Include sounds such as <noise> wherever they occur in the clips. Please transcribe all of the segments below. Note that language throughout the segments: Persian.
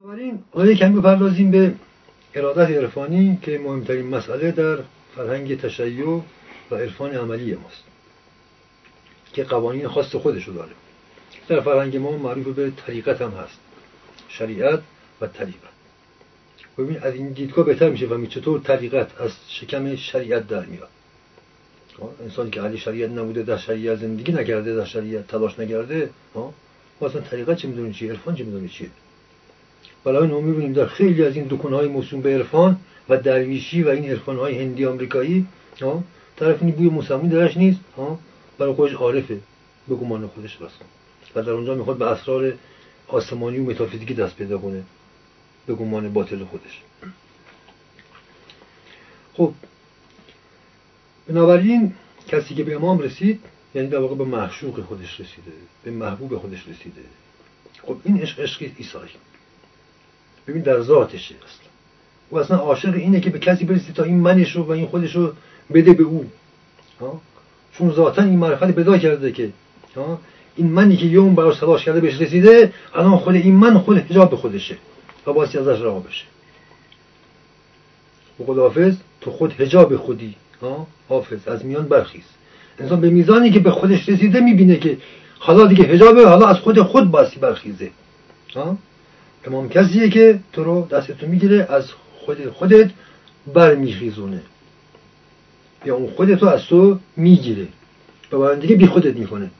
بنابراین حالا کمی بپردازیم به ارادت عرفانی که مهمترین مسئله در فرهنگ تشیع و عرفان عملی ماست که قوانین خاص خودش رو داره. در فرهنگ ما معروف به طریقت هم هست شریعت و طریقت. ببین از این دیدگاه بهتر میشه و چطور طریقت از شکم شریعت در میاد. انسانی که علی شریعت نبوده در شریعت زندگی نکرده در شریعت تلاش نکرده مثلا طریقت چه می‌دونی چیه عرفان چه می‌دونی چیه برای ما می‌بینیم در خیلی از این دکونهای موسوم به عرفان و درویشی و این عرفانهای هندی آمریکایی طرف این بوی مسلمی درش نیست برای خودش عارفه به گمان خودش بس و در اونجا می‌خواد به اسرار آسمانی و متافیزیکی دست پیدا کنه به گمان باطل خودش. خب بنابراین کسی که به امام رسید یعنی در واقع به معشوق خودش رسیده به محبوب خودش رسیده. خب این عشق عشق ایسایی ببین در ذاتشه اصلا او اصلا عاشق اینه که به کسی برسید تا این منش رو و این خودش رو بده به او. چون ذاتا این معرفت پیدا کرده که این منی که یوم براش تلاش کرده بهش رسیده الان خود این من خود حجاب به خودشه و باسی ازش رها بشه. و حافظ تو خود حجاب خودی حافظ از میان برخیز. انسان به میزانی که به خودش رسیده می‌بینه که حالا دیگه حجابه حالا از خود خود باسی برخیزه. امام کسیه که تو رو دستتو می‌گیره از خود خودت برمیخیزونه. یا اون خودتو از تو می‌گیره و دیگه بی خودت می‌کنه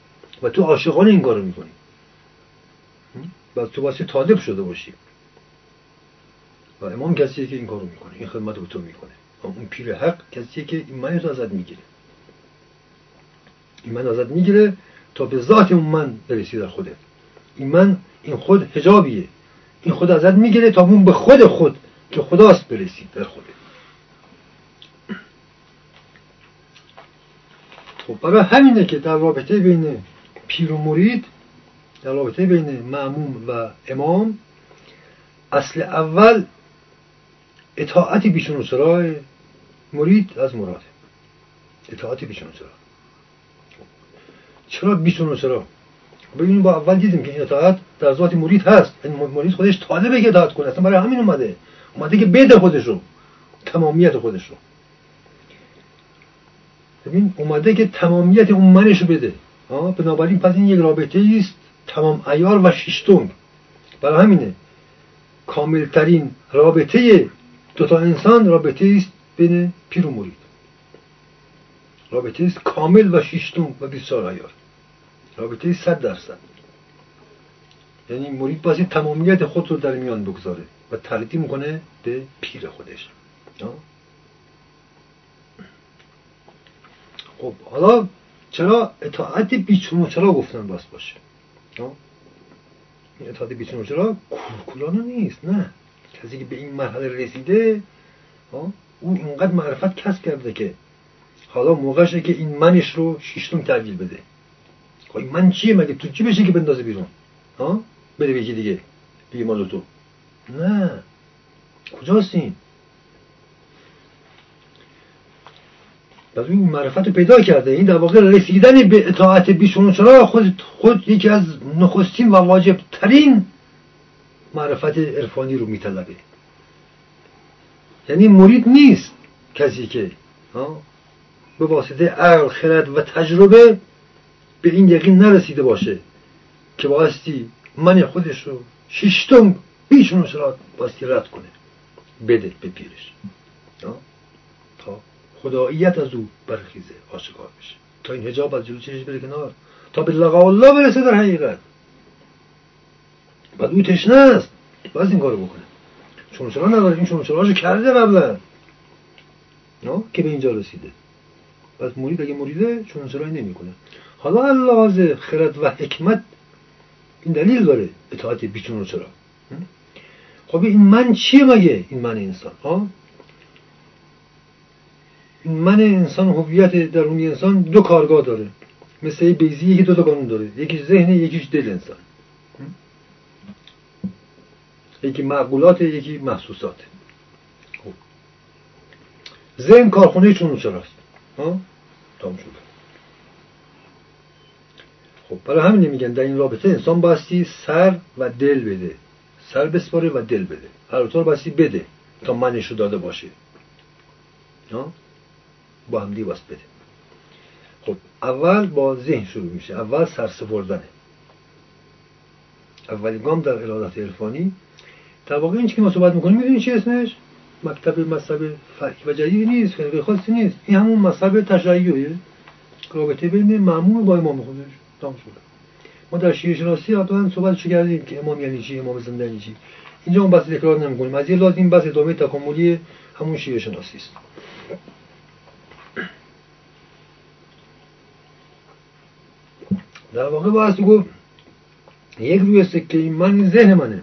و تو عاشقانه این کارو می‌کنی. و تو باسی طالب شده باشی. و امام کسیه که این کارو می‌کنه این خدمت به تو می‌کنه. اون پیر حق کسیه که این من تو ازت می‌گیره. این من ازت می‌گیره تا به ذات اون من برسی در خودت. این من این خود حجابیه. این خود ازت می‌گیره تا اون به خود خود که خداست برسید در خودت خب برای همینه که در رابطه بین پیر و مرید در رابطه بین معموم و امام اصل اول اطاعت بیشون و سرای مرید از مراد اطاعت بیشون و سرا. چرا بیشون و سرا؟ ببینیم با اول دیدیم که این اطاعت در ذات مرید هست. این مرید خودش طالبه که اطاعت کنه. اصلا برای همین اومده. اومده که بده خودش رو تمامیت خودش رو ببین اومده که تمامیت اون منش بده. بنابراین پس این یک رابطه است تمام ایار و شیشتم برای همینه. کاملترین رابطه دوتا انسان رابطه است بین پیر و مرید. رابطه است کامل و شیشتم و بسیار ایار. رابطه صد درصد. یعنی مرید باید تمامیت خود رو در میان بگذاره و تقدیم کنه به پیر خودش. خب حالا چرا اطاعت بیچون و چرا گفتن باز باشه؟ این اطاعت بیچون و چرا کورکورانه نیست نه. کسی که به این مرحله رسیده او اینقدر معرفت کسب کرده که حالا موقعشه که این منش رو شیشتون تحویل بده. خب من چیه مگه تو چی بشه که بندازه بیرون ها بده دیگه بگه مال تو نه کجاست این پس این معرفت رو پیدا کرده این در واقع رسیدن به اطاعت بیشون چرا خود, خود یکی از نخستین و واجب ترین معرفت عرفانی رو میطلبه یعنی مرید نیست کسی که به واسطه عقل خرد و تجربه به این یقین نرسیده باشه که باستی من خودش رو شیشتم بیشون رو باستی رد کنه. بده به پیرش تا خداییت از او برخیزه آشکار بشه. تا این هجاب از جلو چشش بره کنار. تا به لقا الله برسه در حقیقت. بعد او تشنه است. باز این کارو بکنه. چون چرا نداره این چون چرا کرده قبلا. که به اینجا رسیده. پس مرید اگه مریده چون چرا نمی‌کنه. حالا لحاظ خرد و حکمت این دلیل داره اطاعت بیچون چرا. خب این من چیه مگه؟ این من انسان ها؟ این من انسان هویت درونی انسان دو کارگاه داره. مثل بیزی یکی دو تا قانون داره. یکیش ذهن یکیش دل انسان. یکی معقولات یکی محسوسات. خب. ذهن کارخونه چون چراست؟ ها؟ تام شد. خب برای همین میگن در این رابطه انسان باستی سر و دل بده. سر بسپاره و دل بده. هر طور بسی بده تا منشو داده باشه. با همدی باست بده. خب اول با ذهن شروع میشه. اول سرسپردنه اولین گام در ارادت عرفانی. در واقع این که ما صحبت می‌کنیم می‌دونی چی اسمش؟ مکتب مذهب فرقی و جدیدی نیست فرقه خاصی نیست. این همون مذهب تشیعیه رابطه بین معمول با امام خودش. تمام شده. ما در شیعه شناسی حتما صحبت چه کردیم که امام یعنی چی امام زنده یعنی چی. اینجا اون بحث تکرار نمی‌کنیم. از یه لازم بحث ادامه تکاملی همون شیعه شناسی است. در واقع باید گفت یک روی سکه این من این ذهن منه.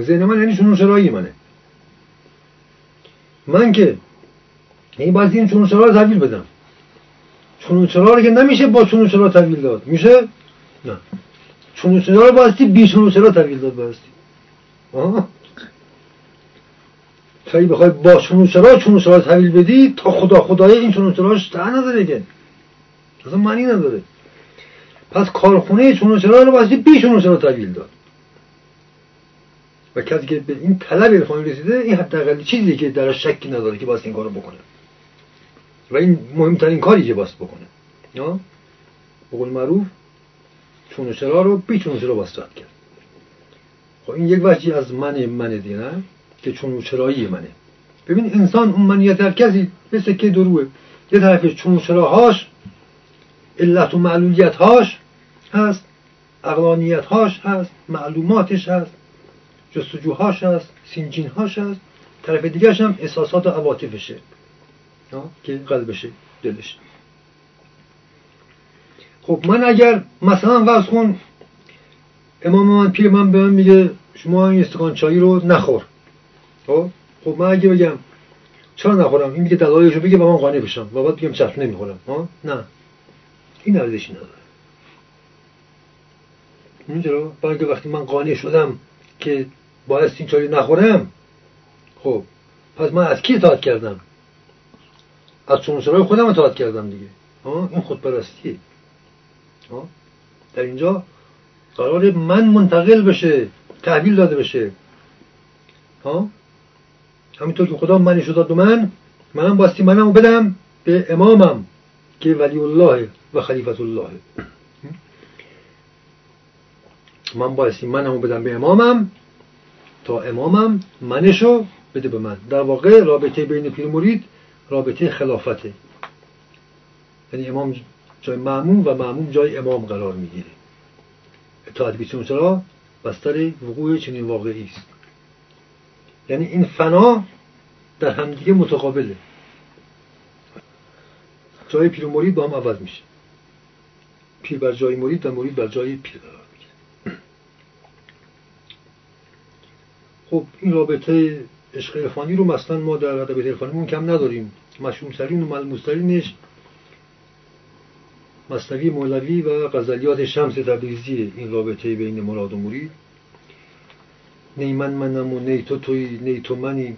ذهن من یعنی چون شرایی منه. من که این باید این چون رو تحویل بدم. چون رو که نمیشه با چون چرا تحویل داد. میشه؟ نه. چون چرا رو باستی بی چون چرا تحویل داد باستی تا بخوای با چون چرا چون چرا تحویل بدی تا خدا خدای این چون چراش تا نداره که. اصلا معنی نداره. پس کارخونه چون چرا رو باستی بی چون چرا تحویل داد. و کسی که به این طلب عرفانی رسیده این حداقل چیزی که در شکی نداره که باید این کارو بکنه. و این مهمترین کاری که باید بکنه. یا بقول معروف چون چرا رو بی چون چرا باید کرد. خب این یک وجهی از من من دیگه نه؟ که چون چرایی منه. ببین انسان اون منیت هر کسی مثل که دروه. یه طرفش چون چراهاش علت و معلولیت هاش هست اقلانیت هاش هست معلوماتش هست جستجوهاش هست سینجینهاش هست. طرف دیگرش هم احساسات و عواطفشه. که قلبشه دلش خب من اگر مثلا فرض کن امام من پیر من به من میگه شما این استکان چایی رو نخور خب من اگه بگم چرا نخورم این میگه دلایلشو بگه و من قانع بشم و بعد بگم چشم نمی‌خورم ها نه این ارزشی نداره اینجا برای وقتی من قانع شدم که باید این چایی نخورم خب پس من از کی اطاعت کردم از چونسرای خودم اطاعت کردم دیگه. این خودپرستیه در اینجا قرار من منتقل بشه تحویل داده بشه. ها همینطور که خدا منی داد من منم باستی منم بدم به امامم که ولی الله و خلیفت الله. من بایستی منمو بدم به امامم تا امامم منشو بده به من. در واقع رابطه بین پیر مرید رابطه خلافته. یعنی امام جای معموم و معموم جای امام قرار می‌گیره. اطاعت بیچون چرا بستر وقوع چنین واقعی است. یعنی این فنا در همدیگه متقابله. جای پیر و مرید با هم عوض میشه. پیر بر جای مرید و مرید بر جای پیر قرار می‌گیره. خب این رابطه عشق عرفانی رو مثلا ما در ادبیات عرفانیمون کم نداریم. مشهور ترین و ملموس ترینش مصنوی مولوی و غزلیات شمس تبریزی این رابطه بین مراد و مرید. نی من منم و نی تو توی نی تو منی.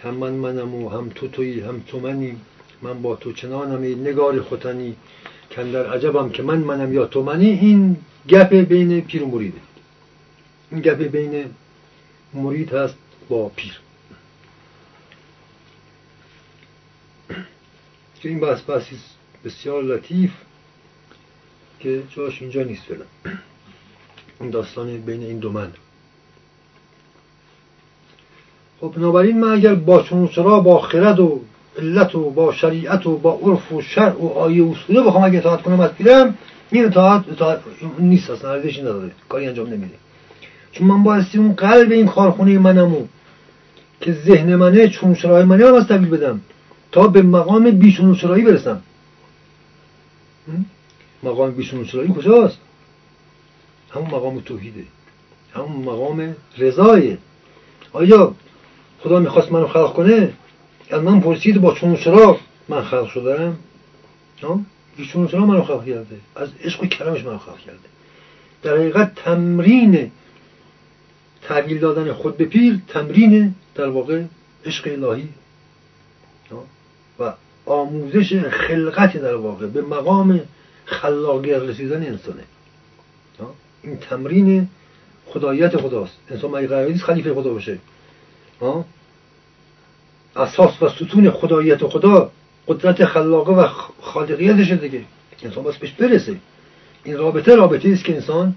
هم من منم و هم تو توی هم تو منی. من با تو چنانم نگار خوتنی. کندر عجبم که من منم یا تو منی. این گپ بین پیر و مریده این گپ بین مرید هست با پیر. که این بحث بحثی بسیار لطیف که جاش اینجا نیست فعلا. این داستان بین این دو من. خب بنابراین من اگر با چونسرا با خرد و علت و با شریعت و با عرف و شرع و آیه و اصوله بخوام اگه اطاعت کنم از پیرم این اطاعت, اطاعت نیست اصلا ارزشی نداره. کاری انجام نمیده. چون من بایستی اون قلب این کارخونه منمو که ذهن منه چون سرای منه هم از بدم. تا به مقام بیشون سرایی برسم. مقام بیشون سرایی کجاست؟ همون مقام توحیده. همون مقام رضایه. آیا خدا می‌خواست منو خلق کنه؟ از من پرسید با چون چرا من خلق شدم. چون چرا منو خلق کرده. از عشق و کرمش منو خلق کرده. در حقیقت تمرین تحویل دادن خود به پیر تمرین در واقع عشق الهی و آموزش خلقت در واقع به مقام خلاقیت رسیدن انسانه. این تمرین خداییت خداست. انسان مگه قرار نیست خلیفه خدا باشه؟ اساس و ستون خداییت خدا قدرت خلاقه و خالقیتشه دیگه. انسان باید بهش برسه. این رابطه رابطه است که انسان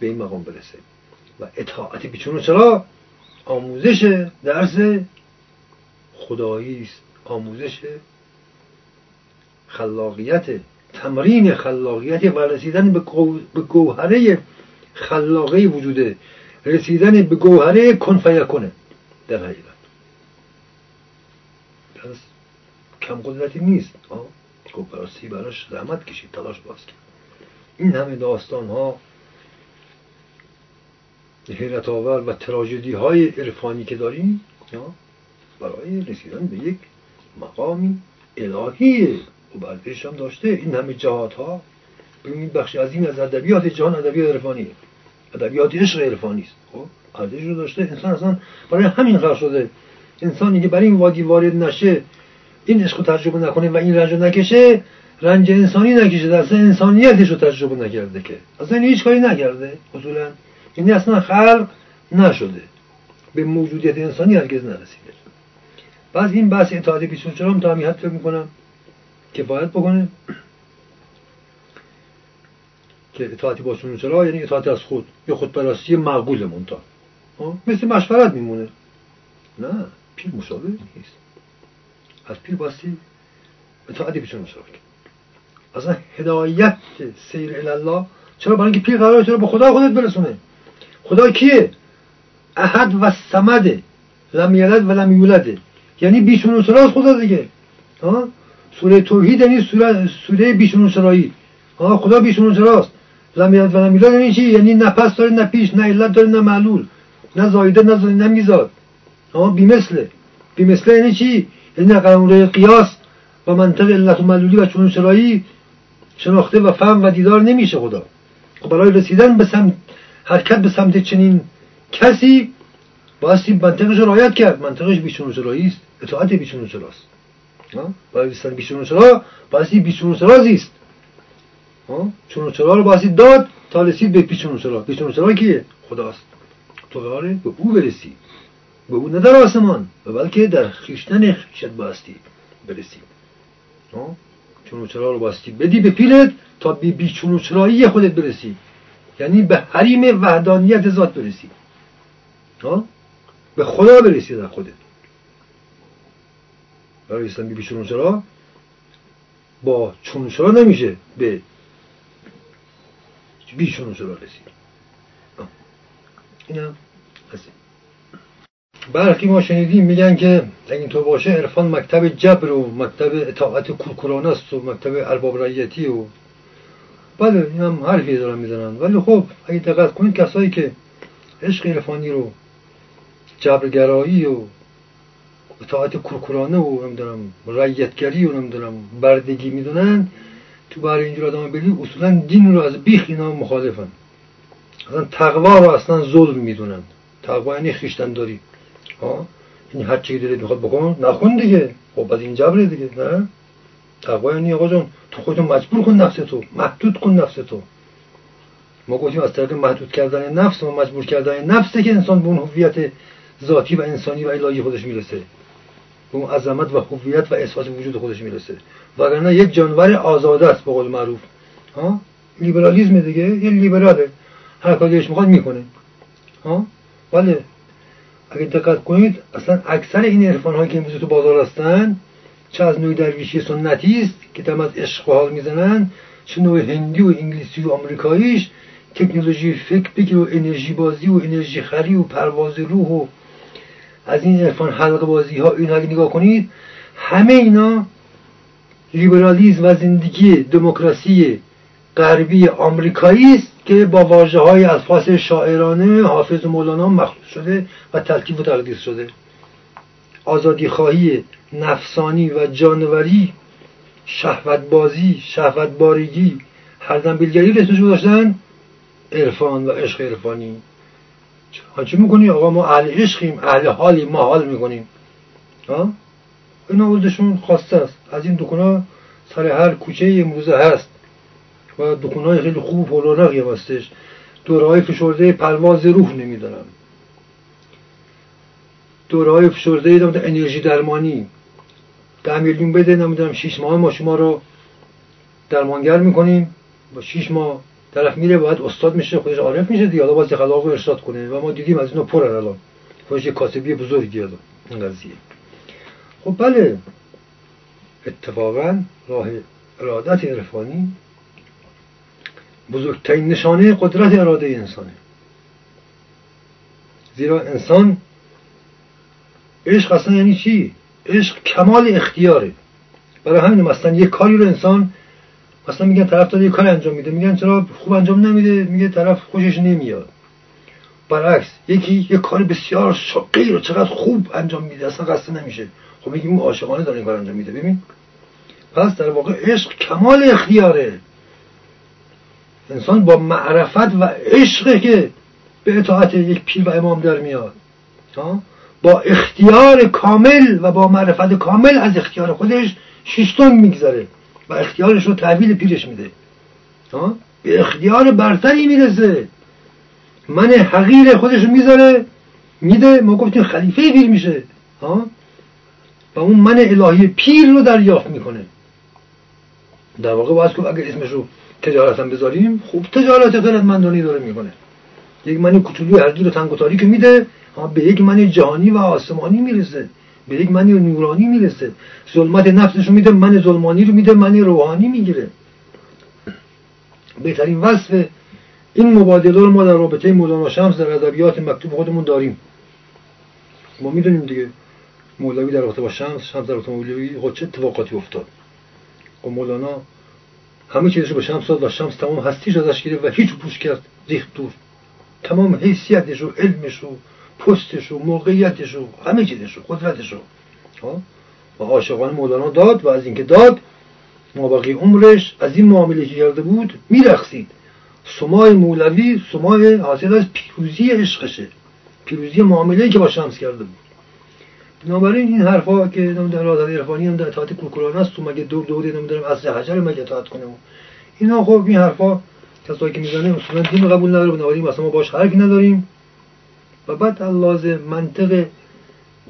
به این مقام برسه. و اطاعت بیچون چرا؟ آموزش درس خدایی است آموزش خلاقیت تمرین خلاقیت و رسیدن به گوهره خلاقه وجوده رسیدن به گوهره کن کنه در حقیقت. پس کم قدرتی نیست. براستی براش زحمت کشید تلاش باز کرد. این همه داستان ها حیرت آور و تراژدی های عرفانی که داریم برای رسیدن به یک مقامی الهیه و بعدش هم داشته. این همه جهات ها ببینید بخش عظیم از ادبیات جهان ادبیات عرفانی. ادبیات عشق عرفانی است. خب ارزش رو داشته. انسان اصلا برای همین قرار شده. انسانی که برای این وادی وارد نشه این عشق رو تجربه نکنه و این رنج رو نکشه رنج انسانی نکشه. اصلا انسانیتش رو تجربه نکرده که. اصلا هیچ کاری نکرده. اصولا یعنی اصلا خلق نشده. به موجودیت انسانی هرگز نرسیده. بعد این بحث اتحاد 24 هم تا همین حد فکر می‌کنم کفایت بکنه. که اطاعتی با چرا یعنی اطاعت از خود یا خودپرستی معقول مونتا مثل مشورت میمونه. نه پیر مشابه نیست. از پیر باستی اطاعتی بیشون مشابه اصلا هدایت سیر الله چرا برای اینکه پیر قراره چرا به خدا خودت برسونه؟ خدا کیه؟ احد و سمده لم یلد و لم یولده یعنی بیشون سراست خدا دیگه. ها؟ سوره توحید یعنی سوره سوره بیشون سرایی ها خدا بیشون سراست لم یلد و لم یولد یعنی چی؟ یعنی نه پس داره نه پیش نه علت داره نه معلول نه زایده نه زایده نه میزاد. ها بیمثله. بیمثله یعنی چی؟ یعنی نه قیاس و منطق علت و معلولی و چون سرایی شناخته و فهم و دیدار نمیشه خدا. خب برای رسیدن به سمت حرکت به سمت چنین کسی بایستی منطقش رو کرد. منطقش بیچون سرایی است. اطاعت بیچون سراست رسیدن بیچون سرا بایستی بیچون سرازی است چون سرا رو بایستی داد تا رسید به بیچون سرا بیچون سرا کیه؟ خداست تو قراره به او برسی. به او نه در آسمان بلکه در خیشتن خیشت بایستی برسی. چون چرا رو باستی بدی به پیلت تا بی بیچون چرایی خودت برسی. یعنی به حریم وحدانیت ذات برسی. به خدا برسی در خودت برای رسیدن بی چرا با چون چرا نمیشه به بیچون چرا رسید. هستیم. برخی ما شنیدیم میگن که اگه اینطور باشه عرفان مکتب جبر و مکتب اطاعت کورکورانه است و مکتب ارباب رعیتی و بله این هم حرفی دارن می‌زنن. ولی خب اگه دقت کنید کسایی که عشق عرفانی رو جبرگرایی و اطاعت کورکورانه و نمی‌دونم رعیتگری و نمی‌دونم بردگی می‌دونن تو برای اینجور آدم بلی اصولا دین رو از بیخ اینا مخالفن. اصلا تقوا رو اصلا ظلم می‌دونن. تقوا یعنی خیشتن داری این هر چی دلت می‌خواد بکن نخون دیگه. خب از این جبره دیگه نه؟ تقوا یعنی آقا جان تو خودتو مجبور کن نفس تو محدود کن نفس تو. ما گفتیم از طریق محدود کردن نفس و مجبور کردن نفسه که انسان به اون هویت ذاتی و انسانی و الهی خودش می‌رسه. به اون عظمت و هویت و احساس وجود خودش می‌رسه. وگرنه یک جانور آزاده است به قول معروف. ها؟ لیبرالیسم دیگه یه لیبراله. هر کاریش می‌خواد می‌کنه. ها؟ ولی اگه دقت کنید اصلا اکثر این عرفان هایی که امروز تو بازار هستن چه از نوع درویشی سنتی است که تم از عشق و حال می‌زنن چه نوع هندی و انگلیسی و آمریکاییش تکنولوژی فکر بگیر و انرژی بازی و انرژی خری و پرواز روح و از این عرفان حلق بازی ها این اگه نگاه کنید همه اینا لیبرالیزم و زندگی دموکراسی غربی آمریکایی است که با واجه های الفاظ شاعرانه حافظ مولانا مخلوط شده و تلکیف و تقدیس شده. آزادی خواهی نفسانی و جانوری شهوت بازی شهوت بارگی هر دنبیلگری رو اسمش داشتن عرفان و عشق عرفانی. چه می‌کنی آقا؟ ما اهل عشقیم اهل حالی ما حال می‌کنیم. این آوردشون خواسته است. از این دکونا سر هر کوچه امروزه هست. و های خیلی خوب و پررونقی هستش. دوره های فشرده پرواز روح نمیدارم دوره های فشرده انرژی درمانی. ده میلیون بده نمی‌دونم شیش ماه ما شما رو درمانگر می‌کنیم. با شیش ماه طرف میره باید استاد میشه خودش عارف میشه دیگه. حالا باز خلاق ارشاد کنه. و ما دیدیم از اینو پر الان. خودش یه کاسبی بزرگی الان. این قضیه. خب بله. اتفاقا راه ارادت عرفانی بزرگترین نشانه قدرت اراده انسانه. زیرا انسان عشق اصلا یعنی چی؟ عشق کمال اختیاره. برای همین مثلا یه کاری رو انسان مثلا میگن طرف داره یه کاری انجام میده. میگن چرا خوب انجام نمیده؟ میگه طرف خوشش نمیاد. برعکس یکی یه کار بسیار شقی رو چقدر خوب انجام میده اصلا قصد نمیشه. خب میگیم اون عاشقانه داره این کار انجام میده. ببین پس در واقع عشق کمال اختیاره. انسان با معرفت و عشقه که به اطاعت یک پیر و امام در میاد. با اختیار کامل و با معرفت کامل از اختیار خودش شیشتون میگذره. و اختیارش رو تحویل پیرش میده. به اختیار برتری می‌رسه. من حقیر خودش رو می‌ذاره میده ما گفتیم خلیفه پیر میشه. و اون من الهی پیر رو دریافت می‌کنه. در واقع باید که اگر اسمش رو تجارت هم بذاریم خوب تجارت مندانی داره می‌کنه. یک من کوچولو هرگیر و تنگ و تاریک میده به یک من جهانی و آسمانی می‌رسه. به یک من نورانی می‌رسه. ظلمت نفسش رو میده من ظلمانی رو میده من روحانی می‌گیره. بهترین وصف این مبادله رو ما در رابطه مولانا شمس در ادبیات مکتوب خودمون داریم. ما می‌دونیم دیگه مولوی در رابطه با شمس شمس در رابطه مولوی خود چه اتفاقاتی افتاد. و خب مولانا همه چیزش به شمس داد و شمس تمام هستیش ازش گرفت و هیچ پوش کرد. ریخت دور. تمام حیثیتش و علمش و پستش و موقعیتش و همه چیزش و قدرتش خب؟ و عاشقان مولانا داد و از اینکه داد مابقی عمرش از این معامله که کرده بود؟ میرخصید سمای مولوی سمای حاصل از پیروزی عشقشه. پیروزی معامله که با شمس کرده بود. بنابراین این حرفا که در رازد عرفانی هم در اطاعت کوکوران است تو مگه دور دوری نمی‌دونم اصل حجر مگه اطاعت کنه اینا. خب این حرفا کسایی که می‌زنه اصولا دین قبول نداره بنابراین مثلا ما باش حرفی نداریم. و بعد لازم منطق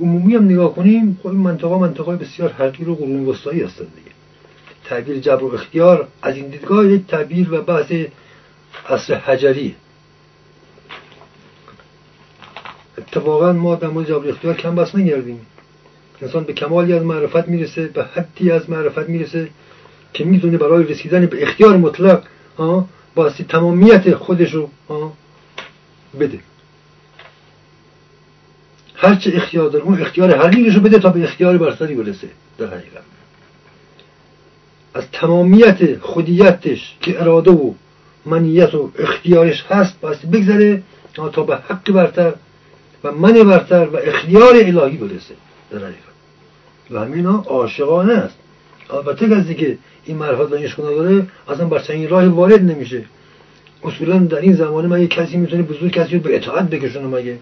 عمومی هم نگاه کنیم خب این منطقه منطقه بسیار حقیر و قرون وسطایی هستند دیگه. تعبیر جبر و اختیار از این دیدگاه یک تعبیر و بحث اصل حجری. اتفاقا ما در مورد جبر اختیار کم بس نگردیم انسان به کمالی از معرفت می‌رسه به حدی از معرفت می‌رسه که می‌دونه برای رسیدن به اختیار مطلق باستی تمامیت خودش رو بده. هرچه اختیار داره اون اختیار حقیقش رو بده تا به اختیار برتری برسه. در حقیقت. از تمامیت خودیتش که اراده و منیت و اختیارش هست باستی بگذره تا به حق برتر و من برتر و اختیار الهی برسه. در حقیقت. و همین عاشقانه است. البته کسی که این و عشق نداره اصلا بر چنین راه وارد نمیشه. اصولا در این زمانه مگه کسی می‌تونه بزرگ کسی رو به اطاعت بکشونه مگه؟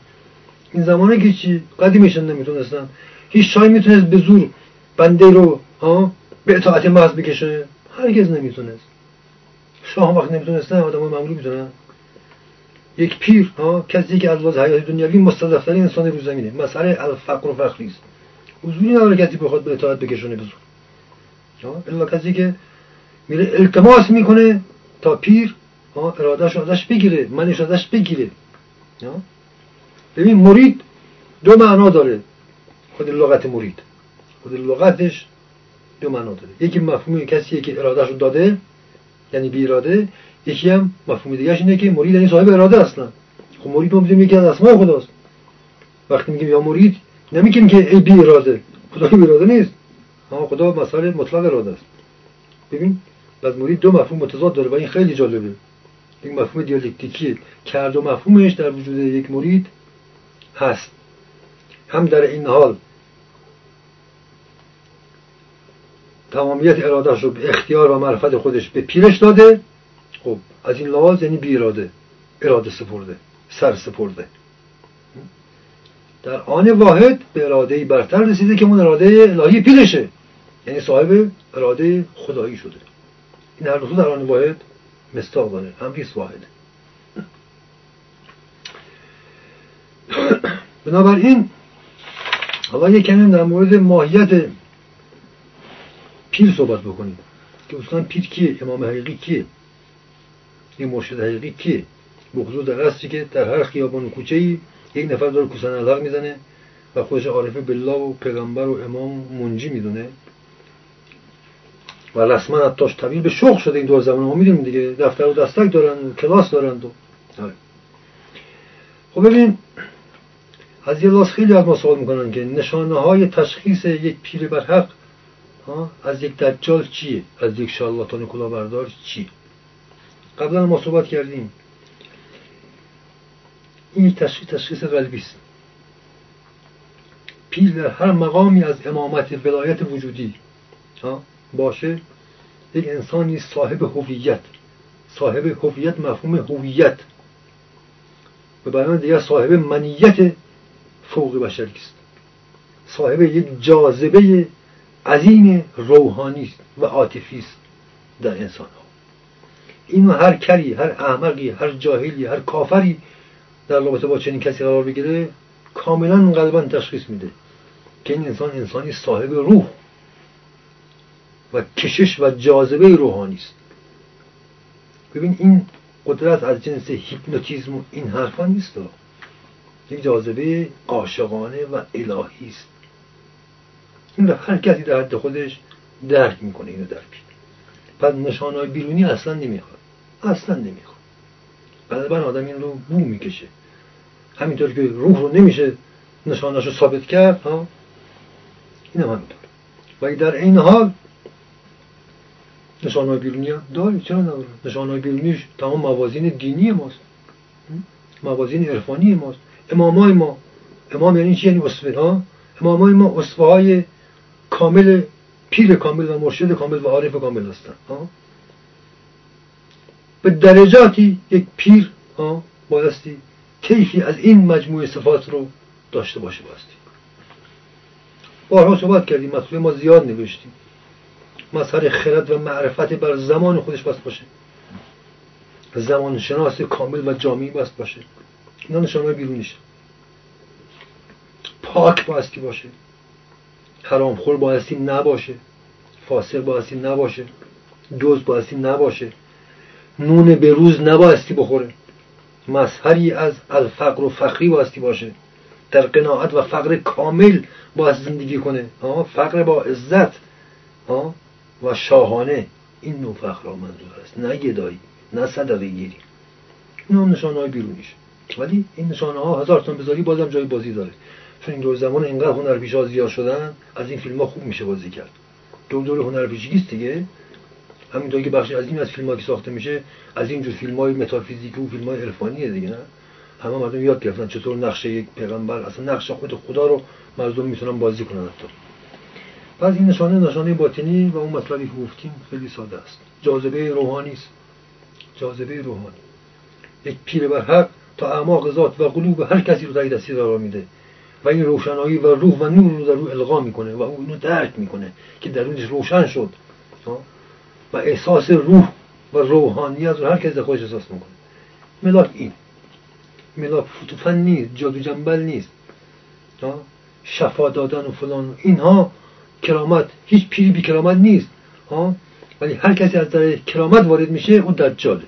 این زمانه که چی قدیمیشن نمی‌تونستن هیچ شای می‌تونست به زور بنده رو ها به اطاعت محض بکشه. هرگز نمی‌تونست. شاه وقت نمی‌تونستن آدم معمولی می‌تونن یک پیر ها کسی که از حیات دنیوی مستضعفترین انسان رو زمینه. مسئله الفقر و فخری است حضوری نداره کسی بخواد به اطاعت بکشونه به زور. الا کسی که میره التماس می‌کنه تا پیر ارادهش ازش بگیره منش ازش بگیره. ببین مرید دو معنا داره. خود لغت مرید. خود لغتش دو معنا داره. یکی مفهوم کسیه که ارادهش رو داده یعنی بی اراده یکی هم مفهوم دیگهش اینه که مرید یعنی صاحب اراده اصلا. خب مرید ما یکی از اسماء خداست. وقتی میگیم یا مرید نمیگیم که ای بی اراده. خدا بی اراده نیست. اما خدا مسئله مطلق اراده است. ببین از مرید دو مفهوم متضاد داره و این خیلی جالبه. این مفهوم دیالکتیکیه. که هر دو مفهومش در وجود یک مرید هست. هم در این حال تمامیت ارادهش رو به اختیار و معرفت خودش به پیرش داده. خب از این لحاظ یعنی بی اراده اراده سپرده سر سپرده. در آن واحد به اراده برتر رسیده که اون اراده الهی پیرشه. یعنی صاحب اراده خدایی شده. این هر در آن واحد مستاق داره هم واحد. بنابراین حالا یک کمی در مورد ماهیت پیر صحبت بکنیم که اصلا پیر کیه؟ امام حقیقی کیه؟ این مرشد حقیقی کیه؟ بخصوص در اصلی که در هر خیابان و کوچه ای یک نفر داره کوسن الحق می‌زنه و خودش عارف بالله و پیغمبر و امام منجی می‌دونه. و رسما حتاش تبدیل به شغل شده این دور زمان ما می‌دونیم دیگه. دفتر و دستک دارن کلاس دارن. و آره. خب ببین از یه لاس خیلی از ما سوال می‌کنن که نشانه های تشخیص یک پیر برحق از یک دجال چیه؟ از یک شالاتان کلاهبردار چی؟ قبلا ما صحبت کردیم. این تشخیص تشخیص قلبی است. پیر در هر مقامی از امامت ولایت وجودی باشه یک انسانی صاحب هویت صاحب هویت مفهوم هویت. به بیان دیگر صاحب منیت فوق بشری است صاحب یک جاذبه عظیم روحانی است و عاطفی است در انسان ها اینو هر کری هر احمقی هر جاهلی هر کافری در رابطه با چنین کسی قرار بگیره کاملا قلبا تشخیص میده که این انسان انسانی صاحب روح و کشش و جاذبه روحانی است. ببین این قدرت از جنس هیپنوتیزم و این حرفا نیست. یک جاذبه عاشقانه و الهی است. این هر کسی در حد خودش درک می‌کنه اینو درک پس نشانهای بیرونی اصلا نمی‌خواد. اصلا نمی‌خواد. غالبا آدم این رو بو می‌کشه. همینطور که روح رو نمیشه نشانش رو ثابت کرد ها؟ این هم همینطور. و در این حال نشانه بیرونی هم داری چرا نداره نشانه بیرونیش تمام موازین دینی ماست. موازین عرفانی ماست. امامای ما امام یعنی چی؟ یعنی اصفه ها؟ امامای ما اصفه های کامل پیر کامل و مرشد کامل و عارف کامل هستن ها؟ به درجاتی یک پیر ها بایستی طیفی از این مجموعه صفات رو داشته باشه بایستی. بارها صحبت کردیم مطلوب ما زیاد نوشتیم. مظهر خرد و معرفت بر زمان خودش بست باشه. زمان شناس کامل و جامعی بست باشه. اینا نشانه بیرونیشه پاک. بایستی باشه؟ حرام خور بایستی نباشه. فاسق بایستی نباشه. دوز بایستی نباشه. نون به روز نبایستی بخوره. مظهری از الفقر و فقری بایستی باشه؟ در قناعت و فقر کامل باید زندگی کنه. فقر با عزت. و شاهانه. این نوع فقر منظور است. نه گدایی نه صدقه گیری این هم نشانه های بیرونیش. ولی این نشانه ها هزار تن بذاری بازم جای بازی داره. چون این دور زمان اینقدر هنرپیش ها زیاد شدن از این فیلم ها خوب میشه بازی کرد. دور دور هنرپیشگی است دیگه. همین که از این از فیلم ها که ساخته میشه از اینجور فیلم های متافیزیکی و فیلم های عرفانیه دیگه نه؟ همه مردم یاد گرفتن چطور نقش یک پیغمبر اصلا نقش خود خدا رو مردم می‌تونن بازی کنن حتی. پس این نشانه نشانه باطنی و اون مطلبی که گفتیم خیلی ساده است. جاذبه روحانی است. جاذبه روحانی. یک پیر بر حق تا اعماق ذات و قلوب هر کسی رو تایی دستی قرار میده. و این روشنایی و روح و نور رو در رو القا می‌کنه و اونو درک می‌کنه که درونش روشن شد. و احساس روح و روحانیت رو هر کسی خودش احساس می‌کنه. ملاک این. ملاک فوتوفن نیست جادو جنبل نیست. شفا دادن و فلان اینها کرامت هیچ پیری بی کرامت نیست. ها؟ ولی هر کسی از طریق کرامت وارد میشه اون دجاله.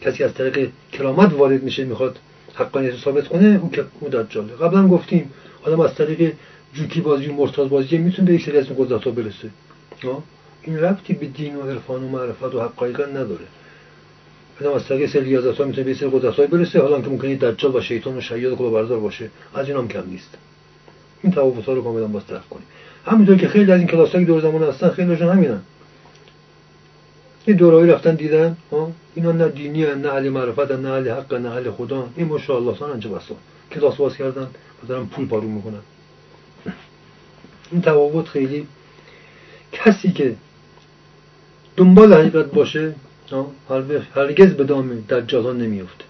کسی از طریق کرامت وارد میشه می‌خواد حقانیت ثابت کنه اون دجاله. قبلا گفتیم آدم از طریق جوکی بازی و مرتاز بازی می‌تونه به یک سری از این قدرت ها؟ برسه این ربطی به دین و عرفان و معرفت و حقایق نداره. آدم از طریق سری ها می‌تونه به سری قدرت های برسه. حالا که ممکنه دجال و شیطان و شیاد بردار باشه از این هم کم نیست. این تفاوت ها رو کاملا باز درک کنیم. همینطور که خیلی از این کلاس که دور زمان هستن خیلیشون همینن. یه دورایی رفتن دیدن اینا نه دینی نه اهل معرفت نه اهل حق نه اهل خدا. این ماشاءالله سان انجا بسا کلاس باز کردن و پول پارو می‌کنن. این تفاوت خیلی کسی که دنبال حقیقت باشه هرگز به دام دجال ها نمیفته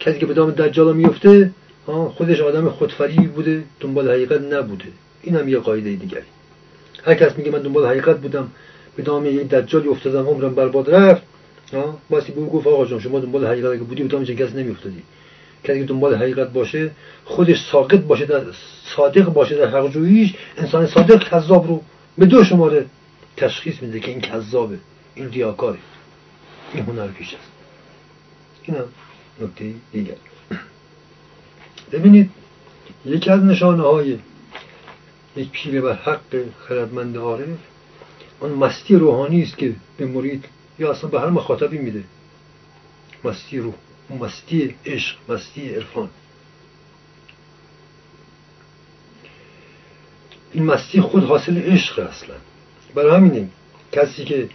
کسی که به دام دجال ها؟ میفته خودش آدم خودفری بوده دنبال حقیقت نبوده. این هم یه قاعده دیگری. هر کس میگه من دنبال حقیقت بودم به دام یک دجالی افتادم عمرم برباد رفت. باسی به او گفت آقا جان شما دنبال حقیقت که بودی به دام کس نمیافتادی. کسی که دنبال حقیقت باشه خودش ساقط باشه در صادق باشه در حقجوییش انسان صادق کذاب رو به دو شماره تشخیص میده که این کذابه این ریاکاره. این هنر پیش است. این هم نکته دیگر. <clears throat> ببینید یکی از نشانه های یک پیره بر حق خردمند عارف آن مستی روحانی است که به مرید یا اصلا به هر مخاطبی میده. مستی روح مستی عشق مستی عرفان. این مستی خود حاصل عشق اصلا. برای همینه کسی که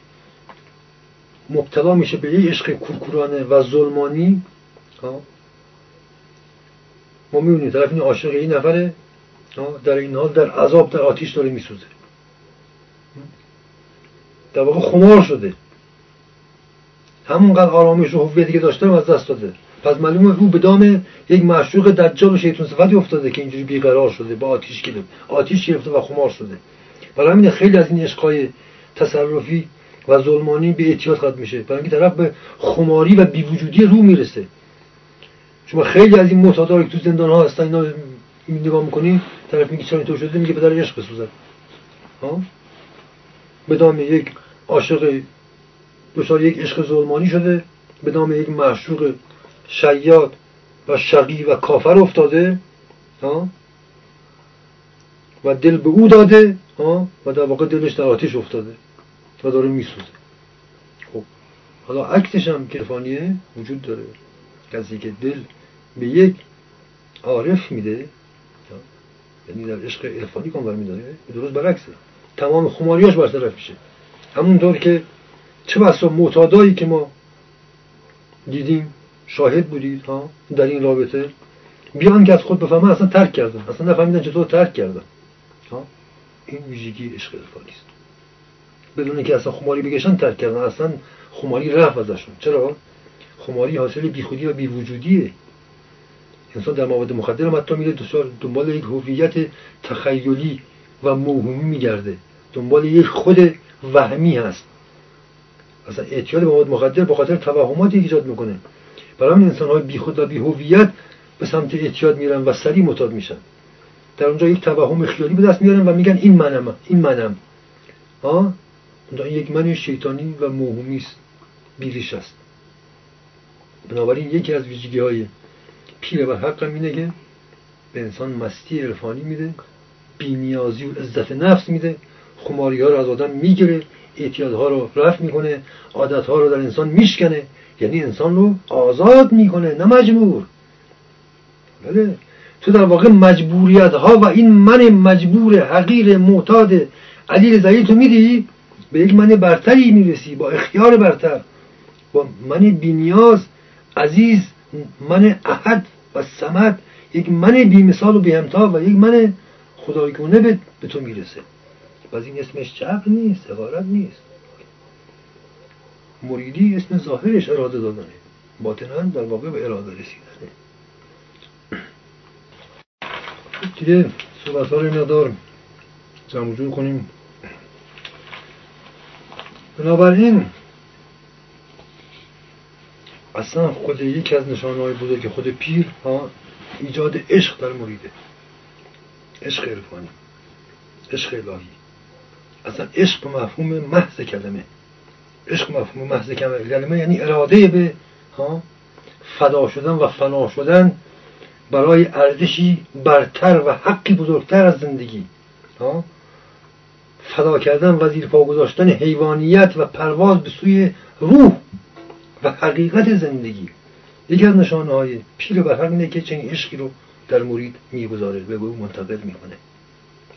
مبتلا میشه به یه عشق کورکورانه و ظلمانی ما می‌بینیم طرف این عاشق این نفره در این حال در عذاب در آتیش داره میسوزه. در واقع خمار شده. همونقدر آرامش و هویتی که داشته از دست داده. پس معلومه او به دام یک معشوق دجال و شیطان صفتی افتاده که اینجوری بیقرار شده با آتیش گرفت. آتیش گرفته و خمار شده. برای همین خیلی از این عشقای تصرفی و ظلمانی به اعتیاد ختم میشه. برای اینکه طرف به خماری و بیوجودی رو می‌رسه. شما خیلی از این معتادا که تو زندان ها هستن اینا نگاه می‌کنی طرف میگه چرا اینطور شده؟ میگه پدر عشق بسوزد. به دام یک عاشق دچار یک عشق ظلمانی شده به نام یک معشوق شیاد و شقی و کافر افتاده و دل به او داده و در واقع دلش در آتیش افتاده و داره میسوزه. خب حالا عکسش هم کفانیه وجود داره. کسی که دل به یک عارف میده یعنی در عشق عرفانی کنور میداره درست برعکسه. تمام خماریاش برطرف میشه همونطور که چه بسا معتادایی که ما دیدیم شاهد بودید ها در این رابطه. بیان که از خود بفهمن اصلا ترک کردن. اصلا نفهمیدن چطور ترک کردن. ها این ویژگی عشق عرفانی است. بدون که اصلا خماری بگشن ترک کردن. اصلا خماری رفت ازشون. چرا؟ خماری حاصل بیخودی و بیوجودیه. انسان در مواد مخدر هم حتی میره دنبال یک هویت تخیلی و موهومی میگرده. دنبال یک خود وهمی هست. اصلا اعتیاد به مواد مخدر به خاطر توهماتی ایجاد می‌کنه. برای همین انسان های بیخود و بیهویت به سمت اعتیاد میرن و سریع متاد میشن. در اونجا یک توهم خیالی به دست میارن و میگن این منم این منم. ها یک من شیطانی و موهومی است. بیریش است. بنابراین یکی از ویژگی های پیر و حق اینه که به انسان مستی عرفانی میده بینیازی و عزت نفس میده خماری ها رو از آدم می‌گیره اعتیادها رو رفت می‌کنه عادتها رو در انسان میشکنه. یعنی انسان رو آزاد می‌کنه نه مجبور. بله. تو در واقع مجبوریت ها و این من مجبور حقیر معتاد علیل زلیل تو میدی به یک من برتری می‌رسی با اختیار برتر. با من بینیاز عزیز من احد و سمت یک من بیمثال و بیهمتا و یک من خدایگونه به تو می‌رسه. باز این اسمش چپ نیست حقارت نیست. مریدی اسم ظاهرش اراده دادنه. باطنا در واقع به اراده رسیدنه. دیگه صحبت ها رو مقدار جمع جور کنیم. بنابراین اصلا خود یکی از نشانه های بوده که خود پیر ها ایجاد عشق در مریده. عشق عرفانی. عشق الهی. اصلا عشق مفهوم محض کلمه. عشق مفهوم محض کلمه. یعنی اراده به ها فدا شدن و فنا شدن برای ارزشی برتر و حقی بزرگتر از زندگی ها. فدا کردن و زیر پا گذاشتن حیوانیت و پرواز به سوی روح و حقیقت زندگی. یکی از نشانه های پیر برحق اینه که چنین عشقی رو در مرید می‌گذاره به او منتقل می‌کنه.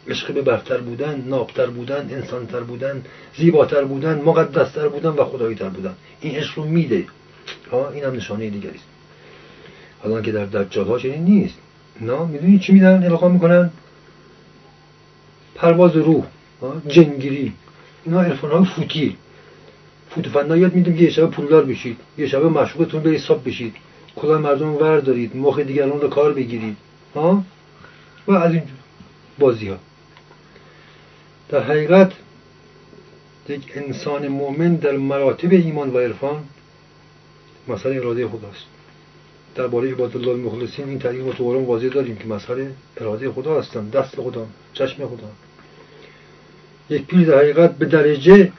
عشق به برتر بودن نابتر بودن انسانتر بودن زیباتر بودن مقدستر بودن و خداییتر بودن. این عشق رو میده. ها این هم نشانه دیگری است. حالا که در دجال ها چنین نیست. نه می‌دونی چی میدن؟ القا می‌کنن. پرواز روح. جنگیری. اینا عرفان های فوتی. فوتفندا یاد میدیم که یه شب پولدار بشید. یه شب مشغولتون به حساب بشید. کلا مردم ور دارید مخ دیگران رو کار بگیرید. ها و از این بازی ها در حقیقت یک انسان مؤمن در مراتب ایمان و عرفان مثلا اراده خداست درباره عباد الله المخلصین این تعریف ما تو قرآن واضح داریم که مسئله اراده خدا هستن دست خدا چشم خدا. یک پیر در حقیقت به درجه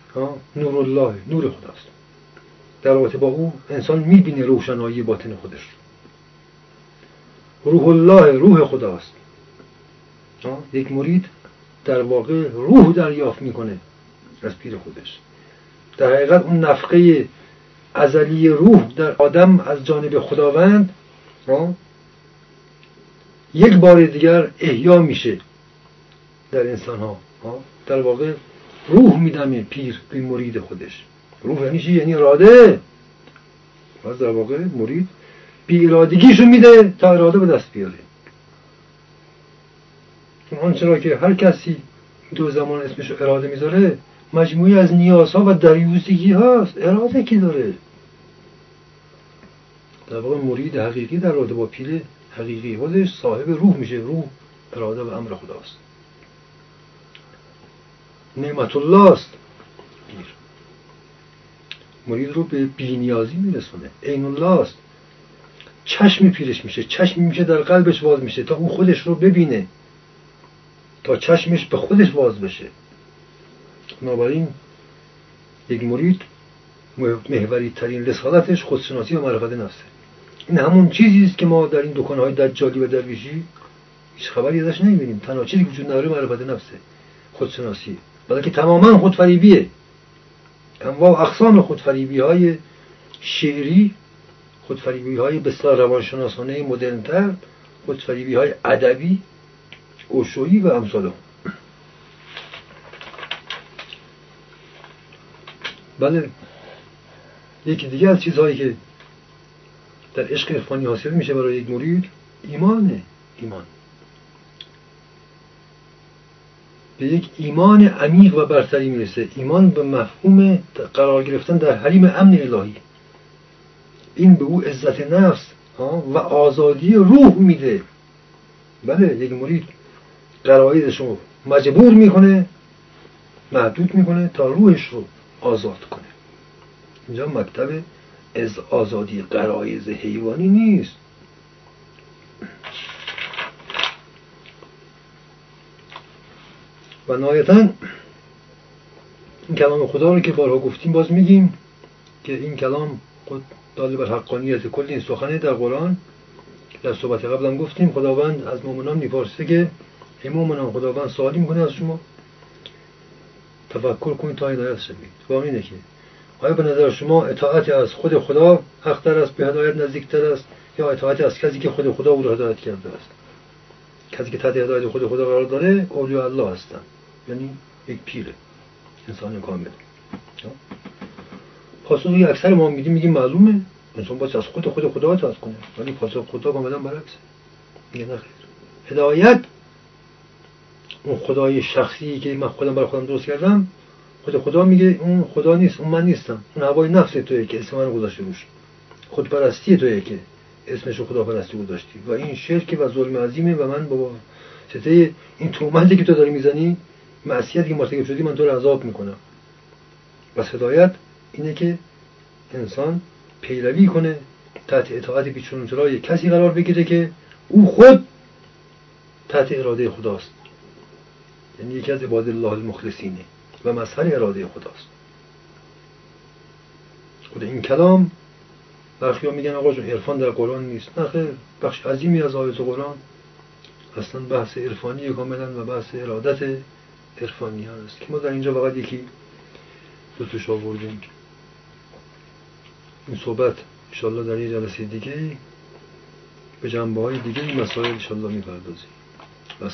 نور الله نور خداست در رابطه با او انسان می‌بینه روشنایی باطن خودش. روح الله روح خداست یک مرید در واقع روح دریافت می‌کنه از پیر خودش. در حقیقت اون نفقه ازلی روح در آدم از جانب خداوند یک بار دیگر احیا میشه در انسان ها. در واقع روح میدمه پیر به مرید خودش. روح یعنی چی؟ یعنی اراده. از در واقع مرید بی ارادگیشو میده تا اراده به دست بیاره. آنچه را که هر کسی دو زمان اسمش اراده می‌ذاره مجموعی از نیازها و دریوزگی هاست. اراده کی داره؟ در واقع مرید حقیقی در اراده با پیل حقیقی خودش صاحب روح میشه. روح اراده و امر خداست. نعمت الله است مرید رو به بینیازی میرسونه. عین الله است چشم پیرش میشه. چشم میشه در قلبش باز میشه تا اون خودش رو ببینه. تا چشمش به خودش باز بشه. بنابراین یک مرید محوری ترین رسالتش خودشناسی و معرفت نفسه. این همون چیزی است که ما در این دکانهای دجالی و درویشی هیچ خبری ازش نمی‌بینیم. تنها چیزی وجود نداره معرفت نفسه خودشناسی. بلکه تماما خودفریبیه. انواع اقسام خودفریبی های شعری خودفریبی های بسیار روانشناسانه مدرنتر خودفریبی های ادبی اوشویی و امثال بله یکی دیگه از چیزهایی که در عشق عرفانی حاصل میشه برای یک مرید ایمانه ایمان. به یک ایمان عمیق و برتری می‌رسه. ایمان به مفهوم قرار گرفتن در حریم امن الهی. این به او عزت نفس و آزادی روح میده. بله یک مرید قرایدش رو مجبور می‌کنه محدود می‌کنه تا روحش رو آزاد کنه. اینجا مکتب از آزادی قرایز حیوانی نیست. و نهایتا این کلام خدا رو که بارها گفتیم باز میگیم که این کلام خود داده بر حقانیت کل این سخنه در قرآن. در صحبت قبلم گفتیم خداوند از مؤمنان می‌پرسه که ای مؤمنان خداوند سوالی می‌کنه از شما تفکر کنید تا هدایت شوید و اینه که آیا به نظر شما اطاعت از خود خدا حقتر است به هدایت نزدیکتر است یا اطاعت از کسی که خود خدا او را هدایت کرده است کسی که تحت هدایت خود خدا قرار داره اولیاء الله هستن یعنی یک پیره انسان کامل پاسخی اکثر ما میدیم میگیم معلومه انسان باید از خود خود خدا اطاعت کنه ولی پاسخ خدا کاملا برعکسه میگه نخیر هدایت اون خدای شخصی که من خودم برای خودم درست کردم خود خدا میگه اون خدا نیست اون من نیستم. اون هوای نفس تویه که اسم من گذاشته روش. خودپرستی تویه که اسمش خدا پرستی گذاشتی. و این شرک و ظلم عظیمه و من بابا سته این تومنتی که تو داری می‌زنی معصیتی که مرتکب شدی من تو رو عذاب می‌کنم. و هدایت اینه که انسان پیروی کنه تحت اطاعت بیچون یک کسی قرار بگیره که او خود تحت اراده خداست. یعنی یکی از عباد الله المخلصینه و مظهر اراده خداست. خود این کلام برخی میگن آقا جون عرفان در قرآن نیست. نه خیر بخش عظیمی از آیات قرآن. اصلا بحث عرفانی کاملا و بحث ارادت عرفانی هست که ما در اینجا فقط یکی دوتوش آوردیم این صحبت انشالله در یه جلسه دیگه به جنبه های دیگه این مسائل انشالله می‌پردازیم. و